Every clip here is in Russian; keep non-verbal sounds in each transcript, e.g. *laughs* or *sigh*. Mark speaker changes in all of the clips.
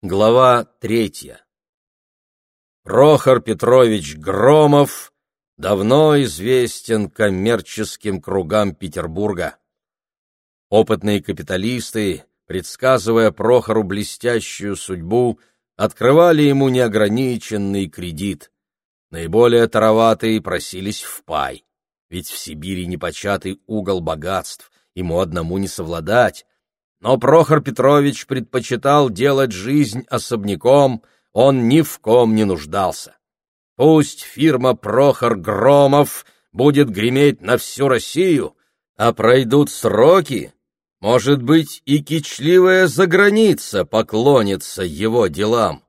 Speaker 1: Глава третья. Прохор Петрович Громов давно известен коммерческим кругам Петербурга. Опытные капиталисты, предсказывая Прохору блестящую судьбу, открывали ему неограниченный кредит. Наиболее тароватые просились в пай, ведь в Сибири непочатый угол богатств, ему одному не совладать, но Прохор Петрович предпочитал делать жизнь особняком, он ни в ком не нуждался. Пусть фирма Прохор Громов будет греметь на всю Россию, а пройдут сроки, может быть, и кичливая заграница поклонится его делам.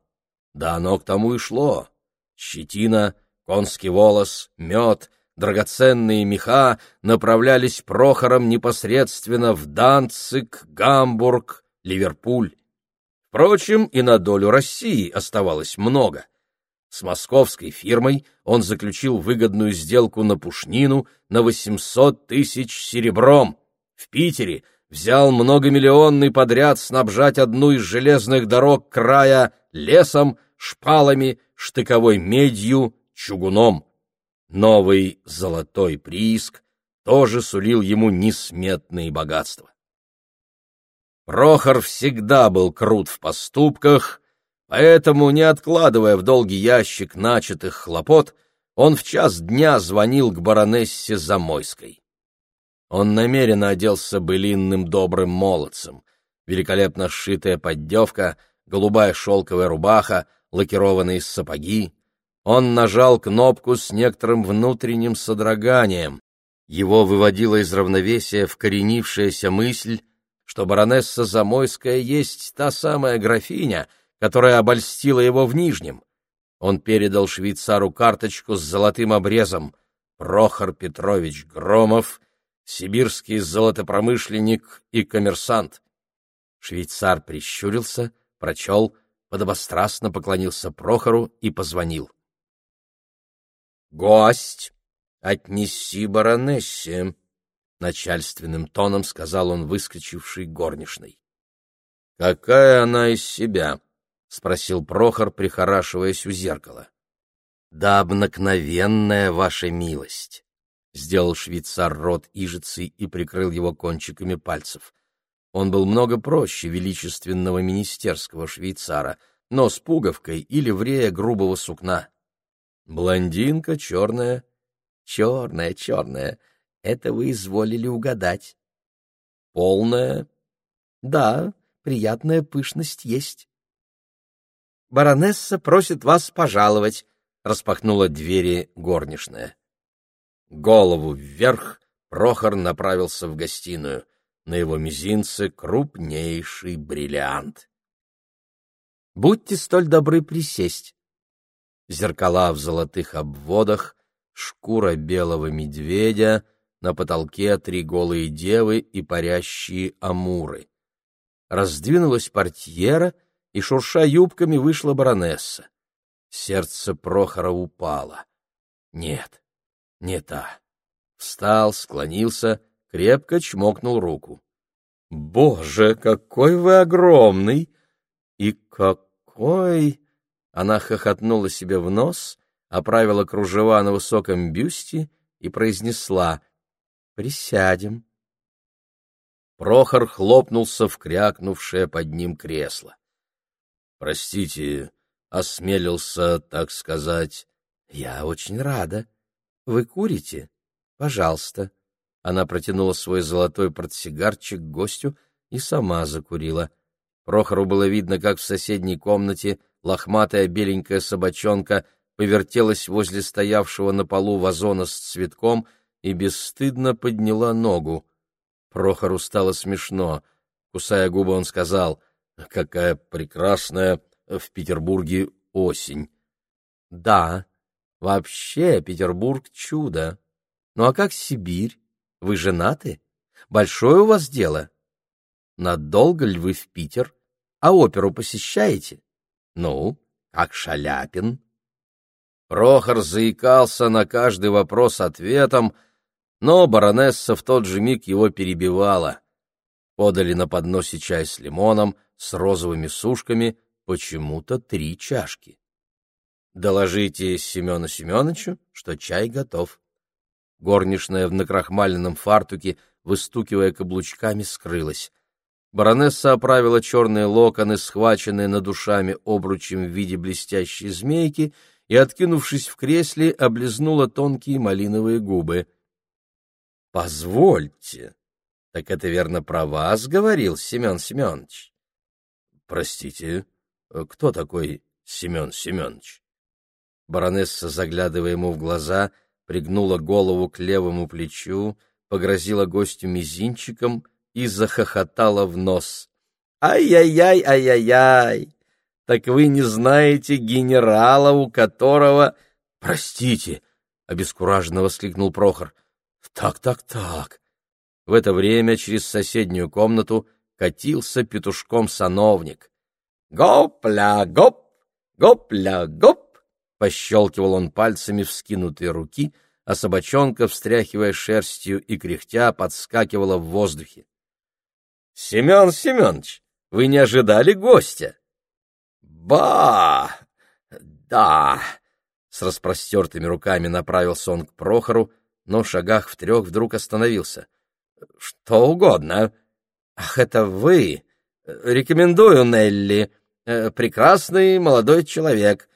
Speaker 1: Да оно к тому и шло. Щетина, конский волос, мед — драгоценные меха направлялись Прохором непосредственно в Данциг, Гамбург, Ливерпуль. Впрочем, и на долю России оставалось много. С московской фирмой он заключил выгодную сделку на пушнину на 800 тысяч серебром. В Питере взял многомиллионный подряд снабжать одну из железных дорог края лесом, шпалами, штыковой медью, чугуном. Новый золотой прииск тоже сулил ему несметные богатства. Прохор всегда был крут в поступках, поэтому, не откладывая в долгий ящик начатых хлопот, он в час дня звонил к баронессе Замойской. Он намеренно оделся былинным добрым молодцем, великолепно сшитая поддевка, голубая шелковая рубаха, лакированные сапоги, он нажал кнопку с некоторым внутренним содроганием. Его выводила из равновесия вкоренившаяся мысль, что баронесса Замойская есть та самая графиня, которая обольстила его в Нижнем. Он передал швейцару карточку с золотым обрезом. Прохор Петрович Громов, сибирский золотопромышленник и коммерсант. Швейцар прищурился, прочел, подобострастно поклонился Прохору и позвонил. «Гость, отнеси баронессе», — начальственным тоном сказал он выскочивший горничной. «Какая она из себя?» — спросил Прохор, прихорашиваясь у зеркала. «Да обыкновенная ваша милость!» — сделал швейцар рот ижицы и прикрыл его кончиками пальцев. Он был много проще величественного министерского швейцара, но с пуговкой или врея грубого сукна. Блондинка черная. Черная, черная. Это вы изволили угадать. Полная. Да, приятная пышность есть. Баронесса просит вас пожаловать, распахнула двери горничная. Голову вверх Прохор направился в гостиную. На его мизинце крупнейший бриллиант. Будьте столь добры присесть зеркала в золотых обводах, шкура белого медведя, на потолке три голые девы и парящие амуры. Раздвинулась портьера, и, шурша юбками, вышла баронесса. Сердце Прохора упало. Нет, не та. Встал, склонился, крепко чмокнул руку. «Боже, какой вы огромный! И какой...» Она хохотнула себе в нос, оправила кружева на высоком бюсте и произнесла «Присядем». Прохор хлопнулся в крякнувшее под ним кресло. «Простите, осмелился, так сказать». «Я очень рада. Вы курите? Пожалуйста». Она протянула свой золотой портсигарчик гостю и сама закурила. Прохору было видно, как в соседней комнате лохматая беленькая собачонка повертелась возле стоявшего на полу вазона с цветком и бесстыдно подняла ногу. Прохору стало смешно. Кусая губы, он сказал, «Какая прекрасная в Петербурге осень!» «Да, вообще Петербург — чудо. Ну а как Сибирь? Вы женаты? Большое у вас дело? Надолго ли вы в Питер? А оперу посещаете?» Ну, как Шаляпин? Прохор заикался на каждый вопрос ответом, но баронесса в тот же миг его перебивала. Подали на подносе чай с лимоном, с розовыми сушками, почему-то три чашки. Доложите Семену Семеновичу, что чай готов. Горничная в накрахмаленном фартуке, выстукивая каблучками, скрылась. Баронесса оправила черные локоны, схваченные над душами обручем в виде блестящей змейки, и, откинувшись в кресле, облизнула тонкие малиновые губы. — Позвольте, так это верно про вас говорил Семен Семенович? — Простите, кто такой Семен Семенович? Баронесса, заглядывая ему в глаза, пригнула голову к левому плечу, погрозила гостю мизинчиком и захохотала в нос. «Ай-яй-яй, ай-яй-яй! Так вы не знаете генерала, у которого...» «Простите!» — обескураженно воскликнул Прохор. «Так, так, так!» В это время через соседнюю комнату катился петушком сановник. «Гопля-гоп! Гопля-гоп!» Пощелкивал он пальцами вскинутые руки, а собачонка, встряхивая шерстью и кряхтя, подскакивала в воздухе. — Семен Семенович, вы не ожидали гостя? — Ба! Да! С распростертыми руками направился он к Прохору, но в шагах в трех вдруг остановился. — Что угодно. — Ах, это вы! Рекомендую, Нелли. Э, прекрасный молодой человек.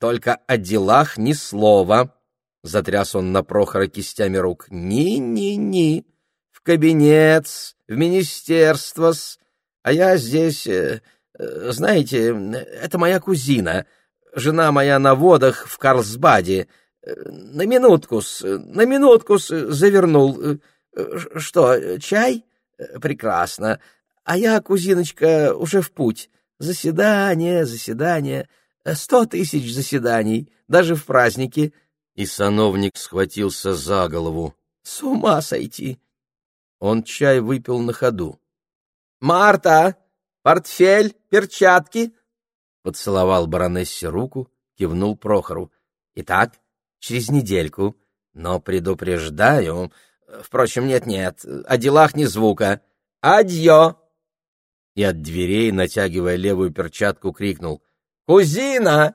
Speaker 1: Только о делах ни слова. Затряс он на Прохора кистями рук. Ни-ни-ни. В кабинет, в министерство -с. А я здесь, э, э, знаете, это моя кузина, жена моя на водах в Карлсбаде. На минутку, на минутку завернул. Что, чай? Прекрасно. А я, кузиночка, уже в путь. Заседание, заседание. Сто тысяч заседаний, даже в праздники. И сановник схватился за голову. С ума сойти! Он чай выпил на ходу. «Марта! Портфель, перчатки!» Поцеловал баронессе руку, кивнул Прохору. «Итак, через недельку. Но предупреждаю... Впрочем, нет-нет, о делах ни звука. Адьё!» И от дверей, натягивая левую перчатку, крикнул. «Кузина,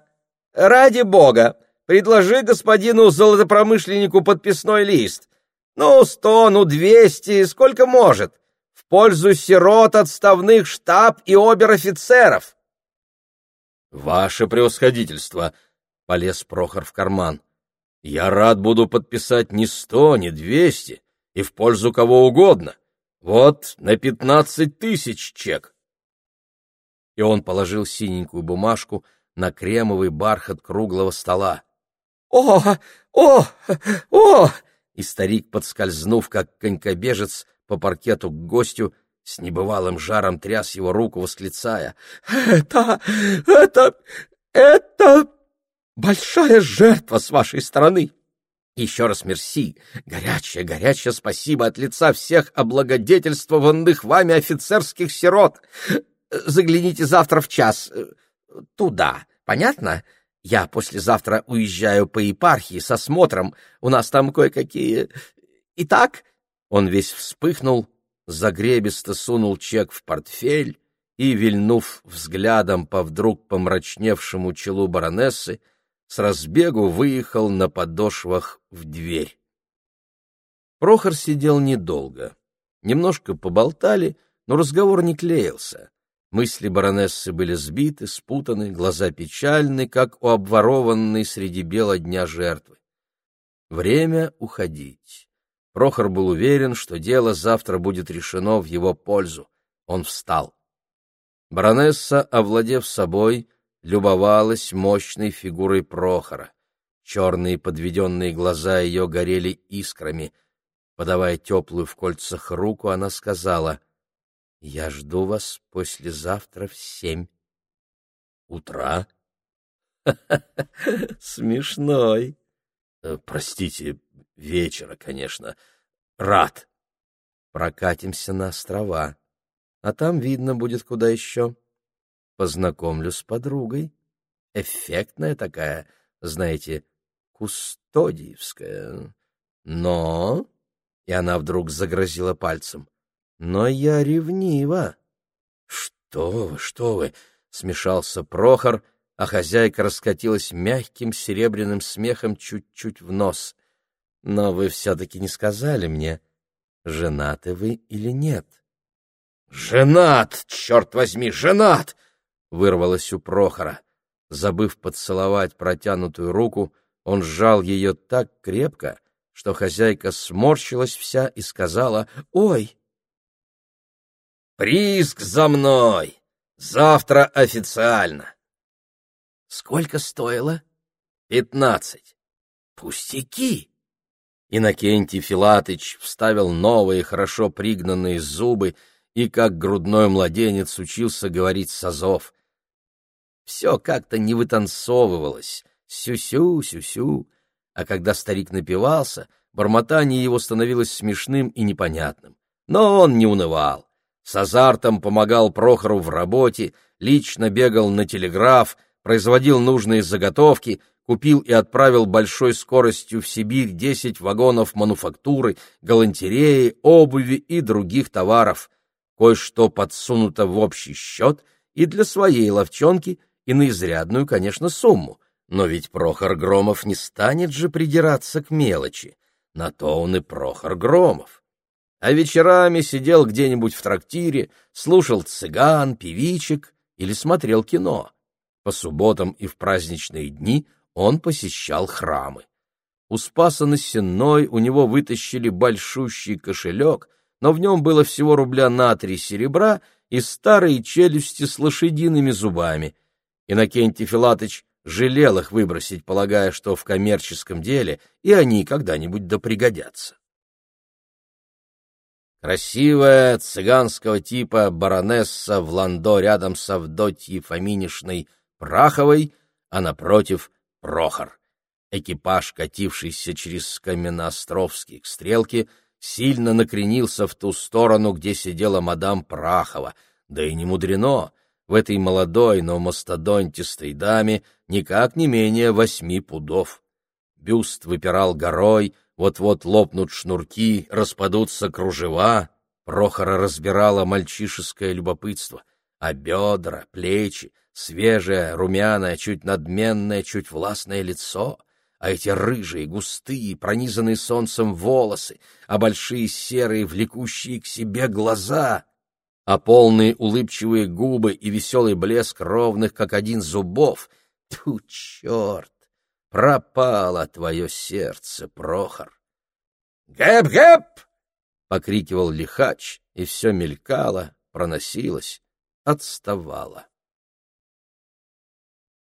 Speaker 1: ради бога, предложи господину золотопромышленнику подписной лист. Ну, сто, ну, двести, сколько может, в пользу сирот отставных штаб и обер-офицеров». «Ваше превосходительство!» — полез Прохор в карман. «Я рад буду подписать не сто, не двести, и в пользу кого угодно. Вот на пятнадцать тысяч чек и он положил синенькую бумажку на кремовый бархат круглого стола. «О! О! О!» И старик, подскользнув, как конькобежец, по паркету к гостю, с небывалым жаром тряс его руку, восклицая. «Это... это... это... большая жертва с вашей стороны!» Еще раз мерси, горячее, горячее спасибо от лица всех облагодетельствованных вами офицерских сирот. Загляните завтра в час. Э, туда. Понятно? Я послезавтра уезжаю по епархии со смотром. У нас там кое-какие... Итак...» Он весь вспыхнул, загребисто сунул чек в портфель и, вильнув взглядом по вдруг помрачневшему челу баронессы, с разбегу выехал на подошвах в дверь. Прохор сидел недолго. Немножко поболтали, но разговор не клеился. Мысли баронессы были сбиты, спутаны, глаза печальны, как у обворованной среди бела дня жертвы. Время уходить. Прохор был уверен, что дело завтра будет решено в его пользу. Он встал. Баронесса, овладев собой, любовалась мощной фигурой Прохора. Черные подведенные глаза ее горели искрами. Подавая теплую в кольцах руку, она сказала — я жду вас послезавтра в семь. Утра? *laughs* Смешной. Э, простите, вечера, конечно. Рад. Прокатимся на острова, а там видно будет куда еще. Познакомлю с подругой. Эффектная такая, знаете, кустодиевская. Но... И она вдруг загрозила пальцем. Но я ревнива. Что вы, что вы, смешался Прохор, а хозяйка раскатилась мягким серебряным смехом чуть-чуть в нос. «Но вы все-таки не сказали мне, женаты вы или нет?»
Speaker 2: «Женат, черт возьми, женат!» — вырвалось у Прохора.
Speaker 1: Забыв поцеловать протянутую руку, он сжал ее так крепко, что хозяйка сморщилась вся и сказала «Ой!»
Speaker 2: «Прииск за мной! Завтра официально!»
Speaker 1: «Сколько стоило?»
Speaker 2: «Пятнадцать».
Speaker 1: «Пустяки!» Иннокентий Филатыч вставил новые, хорошо пригнанные зубы и, как грудной младенец, учился говорить с азов. Все как-то не вытанцовывалось, сю-сю, сю-сю, а когда старик напивался, бормотание его становилось смешным и непонятным. Но он не унывал. С азартом помогал Прохору в работе, лично бегал на телеграф, производил нужные заготовки, купил и отправил большой скоростью в Сибирь десять вагонов мануфактуры, галантереи, обуви и других товаров. Кое-что подсунуто в общий счет и для своей ловчонки, и на изрядную, конечно, сумму. Но ведь Прохор Громов не станет же придираться к мелочи. На то он и Прохор Громов. А вечерами сидел где-нибудь в трактире, слушал цыган, певичек или смотрел кино. По субботам и в праздничные дни он посещал храмы. У Спаса на Сенной у него вытащили большущий кошелек, но в нем было всего рубля на три серебра и старые челюсти с лошадиными зубами. Иннокентий Филатыч жалел их выбросить, полагая, что в коммерческом деле и они когда-нибудь да пригодятся. Красивая цыганского типа баронесса в ландо рядом с Авдотьей Фоминишной Праховой, а напротив — Прохор. Экипаж, катившийся через Каменноостровский к стрелке, сильно накренился в ту сторону, где сидела мадам Прахова, да и не мудрено, в этой молодой, но мастодонтистой даме никак не менее восьми пудов. Бюст выпирал горой, вот-вот лопнут шнурки, распадутся кружева. Прохора разбирало мальчишеское любопытство, а бедра, плечи, свежее, румяное, чуть надменное, чуть властное лицо, а эти рыжие, густые, пронизанные солнцем волосы, а большие серые, влекущие к себе глаза, а полные улыбчивые губы и веселый блеск ровных, как один зубов. Тьфу, черт! Пропало твое сердце, Прохор!
Speaker 2: «Гэп-гэп!»
Speaker 1: — покрикивал лихач, и все мелькало, проносилось, отставало.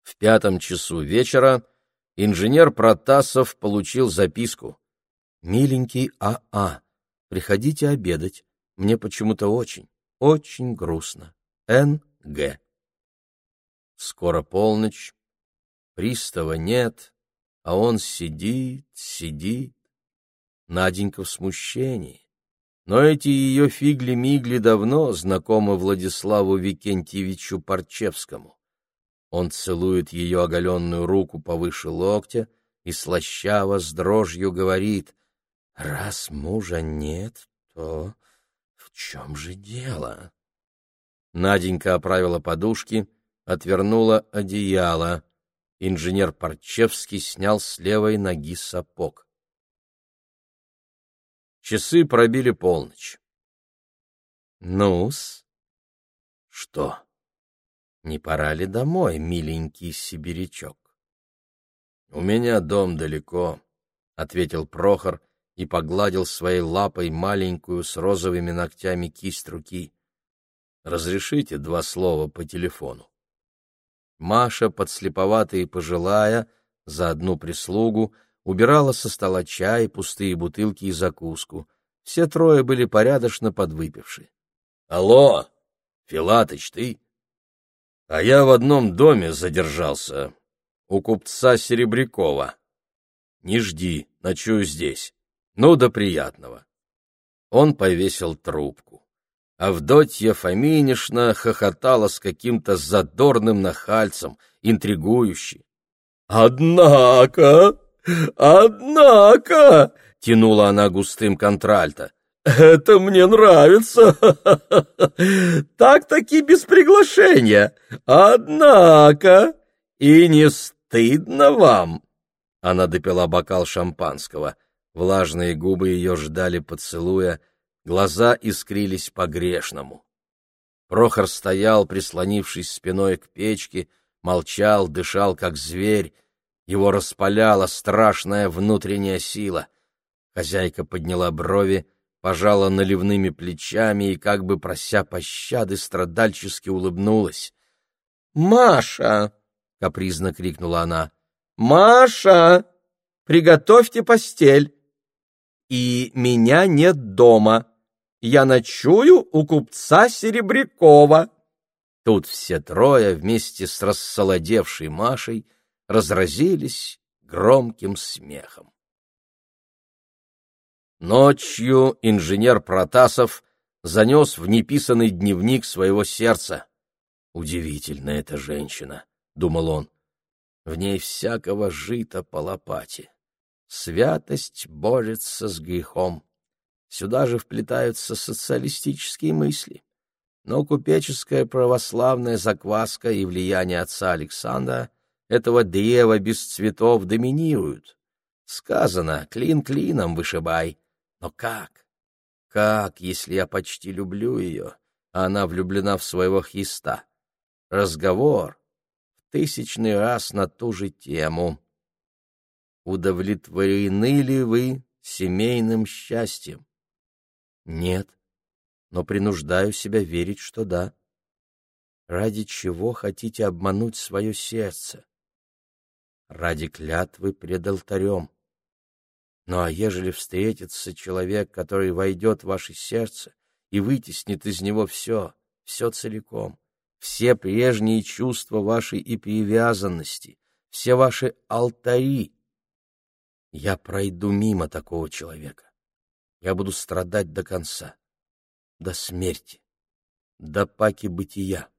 Speaker 1: В пятом часу вечера инженер Протасов получил записку. «Миленький А.А., а, приходите обедать. Мне почему-то очень, очень грустно. Н.Г.» Скоро полночь, пристава нет, а он сидит, сидит. Наденька в смущении. Но эти ее фигли-мигли давно знакомы Владиславу Викентьевичу Парчевскому. Он целует ее оголенную руку повыше локтя и слащаво с дрожью говорит, «Раз мужа нет, то в чем же дело?» Наденька оправила подушки, отвернула одеяло. Инженер Парчевский снял с левой ноги сапог. Часы пробили полночь. «Ну-с?» «Что?» Не пора ли домой, миленький сибирячок? — У меня дом далеко, — ответил Прохор и погладил своей лапой маленькую с розовыми ногтями кисть руки. — Разрешите два слова по телефону. Маша, подслеповатая и пожилая, за одну прислугу, убирала со стола чай, пустые бутылки и закуску. Все трое были порядочно подвыпивши. — Алло, Филатыч, ты? А я в одном доме задержался, у купца Серебрякова. Не жди, ночую здесь. Ну да приятного. Он повесил трубку. Авдотья Фоминишна хохотала с каким-то задорным нахальцем, интригующей. «Однако! Однако!» — тянула она густым контральто.
Speaker 2: Это мне нравится. *laughs* Так-таки без приглашения. Однако и не стыдно вам. Она допила бокал шампанского. Влажные губы ее ждали поцелуя, глаза искрились по-грешному. Прохор стоял, прислонившись спиной к печке, молчал, дышал, как зверь. Его распаляла страшная внутренняя сила. Хозяйка подняла брови, пожала наливными плечами и, как бы прося пощады, страдальчески улыбнулась. «Маша!» — капризно крикнула она. «Маша! Приготовьте постель!» «И меня нет дома. Я ночую у купца Серебрякова!» Тут все трое вместе с рассолодевшей Машей разразились громким смехом. Ночью инженер Протасов занес в неписанный дневник своего сердца. «Удивительная эта женщина», — думал он. «В ней всякого жито по лопате. Святость борется с грехом. Сюда же вплетаются социалистические мысли. Но купеческая православная закваска и влияние отца Александра, этого древа без цветов, доминируют. Сказано, клин клином вышибай, но как? Как, если я почти люблю ее, а она влюблена в своего хиста? Разговор в тысячный раз на ту же тему. Удовлетворены ли вы семейным счастьем? Нет, но принуждаю себя верить, что да. Ради чего хотите обмануть свое сердце? Ради клятвы пред алтарем. Ну а ежели встретится человек, который войдет в ваше сердце и вытеснит из него все, все целиком, все прежние чувства вашей и привязанности, все ваши алтари, я пройду мимо такого человека. Я буду страдать до конца, до смерти, до паки бытия.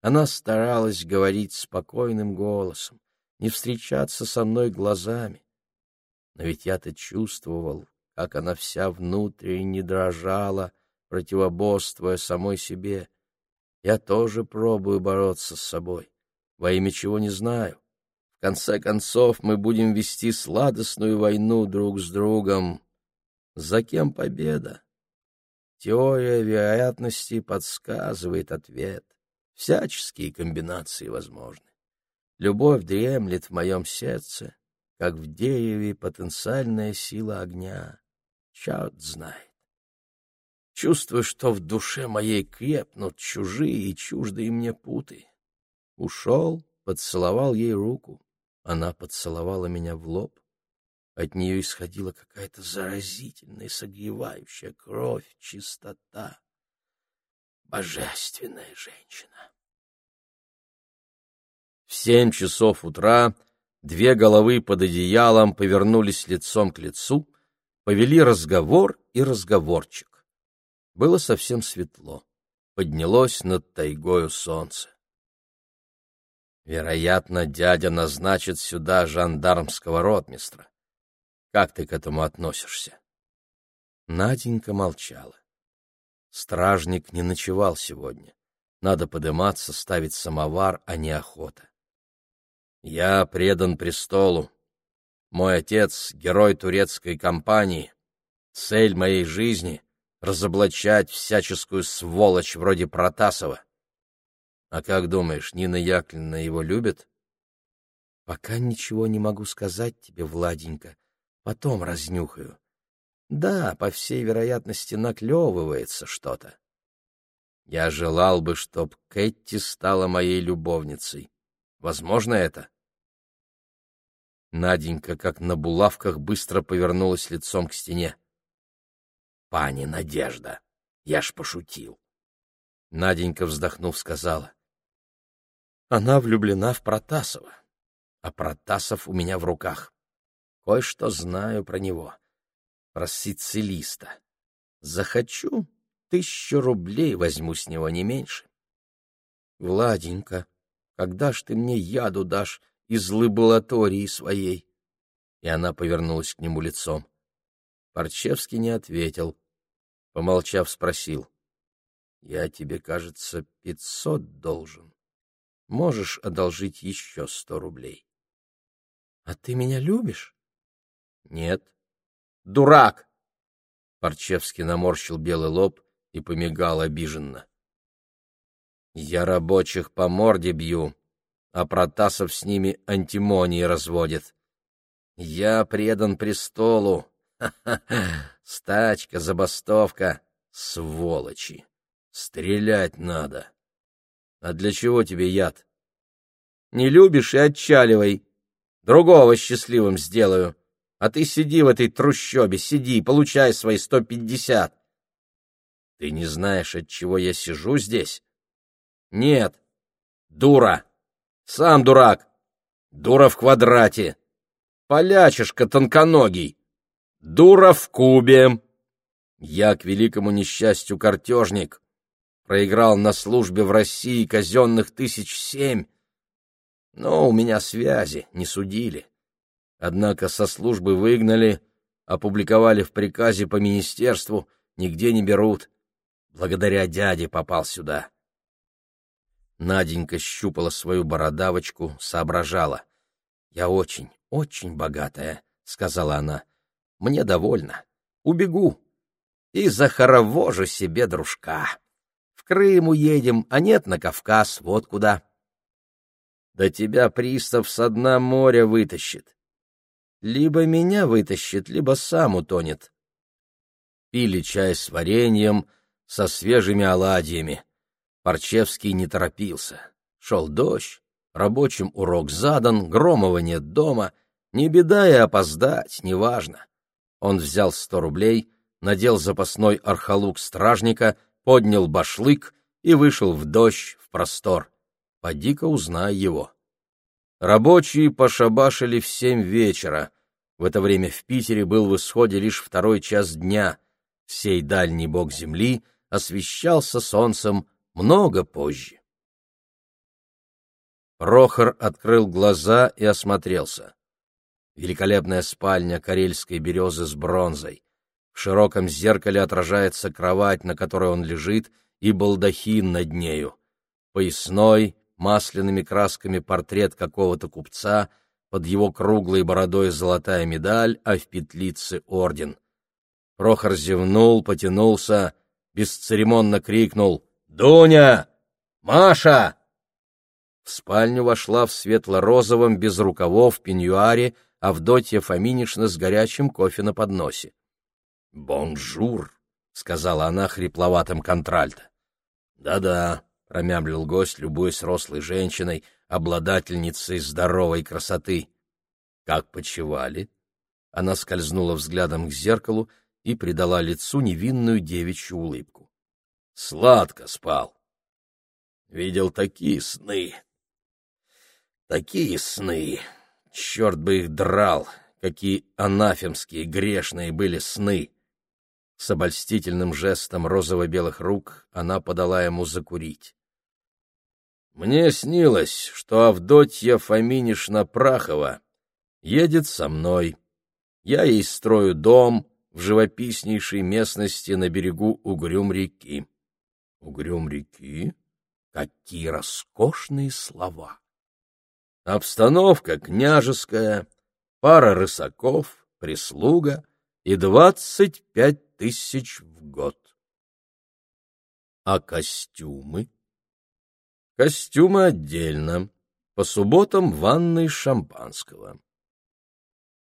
Speaker 2: Она старалась говорить спокойным голосом, не встречаться со мной глазами, но ведь я-то чувствовал, как она вся внутренне дрожала, противоборствуя самой себе. Я тоже пробую бороться с собой, во имя чего не знаю. В конце концов, мы будем вести сладостную войну друг с другом. За кем победа? Теория вероятности подсказывает ответ. Всяческие комбинации возможны. Любовь дремлет в моем сердце, как в дереве потенциальная сила огня. Черт знает. Чувствую, что в душе моей крепнут чужие и чуждые мне путы. Ушел, поцеловал ей руку. Она поцеловала меня в лоб. От нее исходила какая-то заразительная, согревающая кровь, чистота. Божественная женщина. В семь часов утра Две головы под одеялом повернулись лицом к лицу, повели разговор и разговорчик. Было совсем светло. Поднялось над тайгою солнце. Вероятно, дядя назначит сюда жандармского ротмистра. Как ты к этому относишься? Наденька молчала. Стражник не ночевал сегодня. Надо подыматься, ставить самовар, а не охота. Я предан престолу. Мой отец — герой турецкой кампании. Цель моей жизни — разоблачать всяческую сволочь вроде Протасова. А как думаешь, Нина Яковлевна его любит? Пока ничего не могу сказать тебе, Владенька. Потом разнюхаю. Да, по всей вероятности, наклевывается что-то. Я желал бы, чтоб Кэтти стала моей любовницей. Возможно это? Наденька, как на булавках, быстро повернулась лицом к стене. — Пани Надежда, я ж пошутил. Наденька, вздохнув, сказала. — Она влюблена в Протасова, а Протасов у меня в руках. Кое-что знаю про него, про сицилиста. Захочу, тысячу рублей возьму с него не меньше. — Владенька, когда ж ты мне яду дашь из лаборатории своей? И она повернулась к нему лицом.
Speaker 1: Парчевский не ответил. Помолчав, спросил. — Я тебе, кажется, пятьсот должен. Можешь одолжить еще сто рублей.
Speaker 2: — А ты меня любишь?
Speaker 1: — Нет. — Дурак! Парчевский наморщил белый лоб и помигал обиженно. — Я рабочих по морде бью, а Протасов с ними антимонии разводит. Я предан престолу. Ха-ха-ха! *laughs* Стачка, забастовка, сволочи! Стрелять надо. А для чего тебе яд? Не любишь и отчаливай. Другого счастливым сделаю. А ты сиди в этой трущобе, сиди, получай свои сто пятьдесят. Ты не знаешь, от чего я сижу здесь? Нет. Дура. Сам дурак. Дура в квадрате. Полячишка тонконогий. Дура в кубе. Я, к великому несчастью, картежник. Проиграл на службе в России казенных тысяч семь. Но у меня связи, не судили. Однако со службы выгнали, опубликовали в приказе по министерству, нигде не берут. Благодаря дяде попал сюда. Наденька щупала свою бородавочку, соображала. «Я очень, очень богатая», — сказала она. «Мне довольно. Убегу. И захоровожу себе дружка. В Крым уедем, а нет, на Кавказ, вот куда». «Да тебя пристав с дна моря вытащит. Либо меня вытащит, либо сам утонет». Пили чай с вареньем, со свежими оладьями. Парчевский не торопился. Шел дождь, рабочим урок задан, Громова нет дома. Не беда и опоздать, неважно. Он взял сто рублей, надел запасной архалук стражника, поднял башлык и вышел в дождь, в простор. Поди-ка узнай его. Рабочие пошабашили в семь вечера. В это время в Питере был в исходе лишь второй час дня. Сей дальний бог земли освещался солнцем много позже. Прохор открыл глаза и осмотрелся. Великолепная спальня карельской березы с бронзой. В широком зеркале отражается кровать, на которой он лежит, и балдахин над нею. Поясной, масляными красками портрет какого-то купца, под его круглой бородой золотая медаль, а в петлице орден. Прохор зевнул, потянулся, бесцеремонно крикнул «Дуня! Маша!» В спальню вошла в светло-розовом, без рукавов, пеньюаре, Авдотья Фоминишна с горячим кофе на подносе. «Bonjour!» — сказала она хрипловатым контральто. «Да-да», — промямлил гость, любуясь рослой женщиной, обладательницей здоровой красоты. «Как почевали?» Она скользнула взглядом к зеркалу и придала лицу невинную девичью улыбку. «Сладко спал. Видел такие сны, Такие сны! Черт бы их драл! Какие анафемские, грешные были сны! С обольстительным жестом розово-белых рук она подала ему закурить. Мне снилось, что Авдотья Фоминишна Прахова едет со мной. Я ей строю дом в живописнейшей местности на берегу Угрюм-реки. Угрюм-реки? Какие роскошные слова! Обстановка княжеская, пара рысаков, прислуга и двадцать пять тысяч в год. А костюмы? Костюмы отдельно, по субботам ванной шампанского.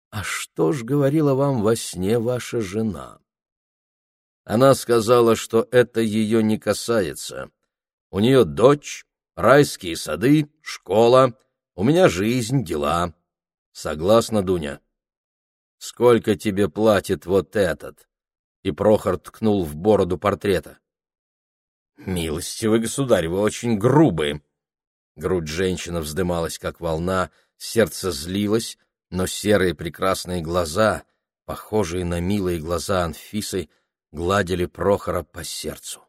Speaker 1: А что ж говорила вам во сне ваша жена? Она сказала, что это ее не касается. У нее дочь, райские сады, школа — у меня жизнь, дела. Согласна, Дуня? Сколько тебе платит вот этот? И Прохор ткнул в бороду портрета. Милостивый государь, вы очень грубые. Грудь женщины вздымалась, как волна, сердце злилось, но серые прекрасные глаза, похожие на милые глаза Анфисы, гладили Прохора по сердцу.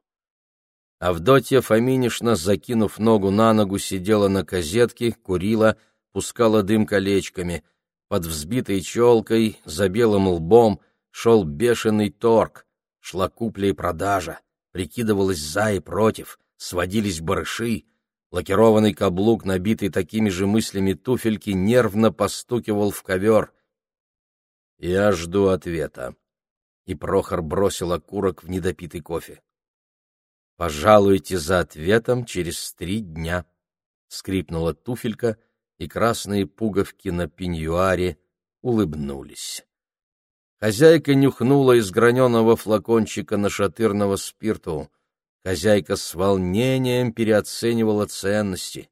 Speaker 1: Авдотья Фоминишна, закинув ногу на ногу, сидела на козетке, курила, пускала дым колечками. Под взбитой челкой, за белым лбом, шел бешеный торг, шла купля и продажа, прикидывалось за и против, сводились барыши, лакированный каблук, набитый такими же мыслями туфельки, нервно постукивал в ковер. Я жду ответа. И Прохор бросил окурок в недопитый кофе. «Пожалуйте за ответом через три дня», — скрипнула туфелька, и красные пуговки на пеньюаре улыбнулись. Хозяйка нюхнула из граненого флакончика нашатырного спирту. Хозяйка с волнением переоценивала ценности.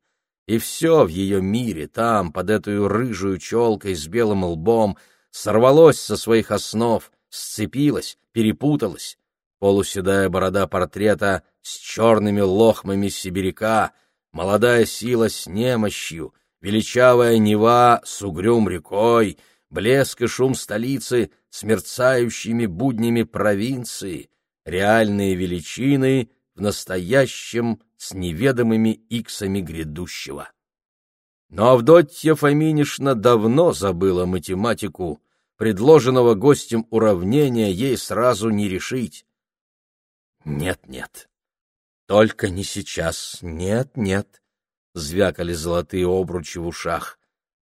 Speaker 1: И все в ее мире, там, под этой рыжую челкой с белым лбом, сорвалось со своих основ, сцепилось, перепуталось. Полуседая борода портрета с черными лохмами сибиряка, молодая сила с немощью, величавая Нева с угрюм рекой, блеск и шум столицы с мерцающими буднями провинции, реальные величины в настоящем с неведомыми иксами грядущего. Но Авдотья Фоминишна давно забыла математику, предложенного гостем уравнения ей сразу не решить. Нет-нет, только не сейчас, нет-нет, звякали золотые обручи в ушах.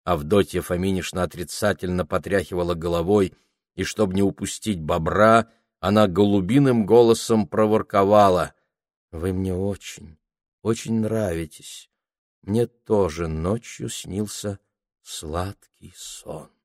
Speaker 1: Авдотья Фоминишна отрицательно потряхивала головой, и, чтобы не упустить бобра, она голубиным голосом проворковала. — Вы мне очень, очень нравитесь. Мне тоже ночью снился сладкий сон.